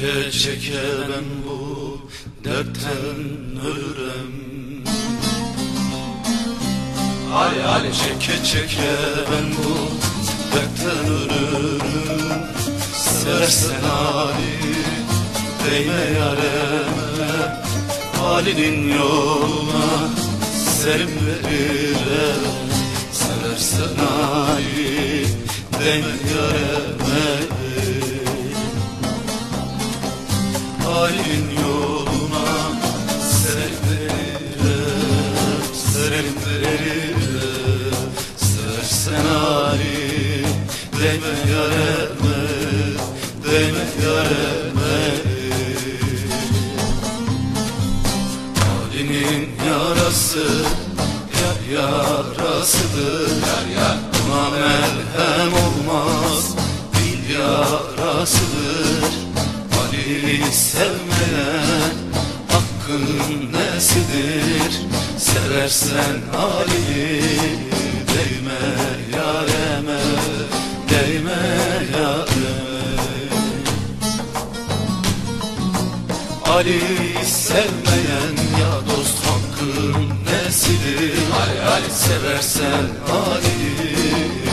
Çeke çeke ben bu dertten ölürüm Ali Ali çeke çeke ben bu dertten ölürüm Seversen Ali değme yareme. Ali'nin yoluna serim veririm Seversen Ali değme yareme Ali'nin yoluna serim veririm Serim veririm Seversen Ali değme yareme Değme yareme Ali'nin yarası Yar yarasıdır Yar yar Buna merhem olmaz Dil yarasıdır Ali sevmeyen Hakkın nesidir? Seversen Ali'yi Değme yareme Değme yareme. Ali sevmeyen ya dost hakkın nesidir? Ali Ali seversen Ali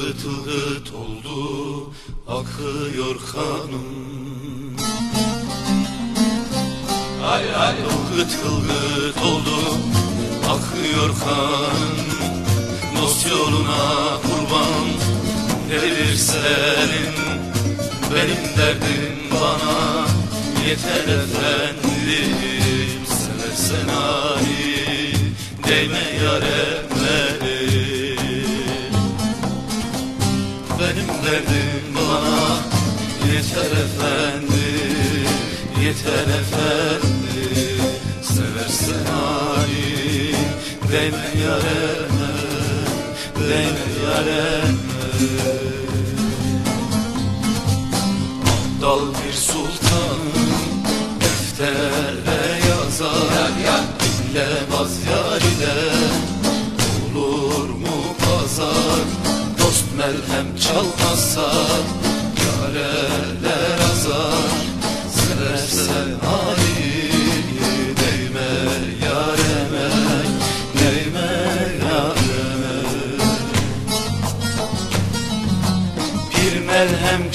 Ihıt oldu akıyor kanım. Ay ay ılgıt ılgıt oldu akıyor kanım. Dost yoluna kurban gelir senin? Benim derdim bana yeter efendim. Seversen Ali değme yareme yeter efendi Seversen Ali, değme yareme Değme yareme Dal bir sultanım deftere yazar. Dinlemez yar ile olur mu pazar? Dost merhem çalmazsa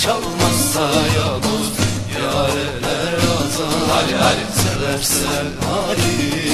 çalmazsa ya dost yareler azar. Ali Ali seversen Ali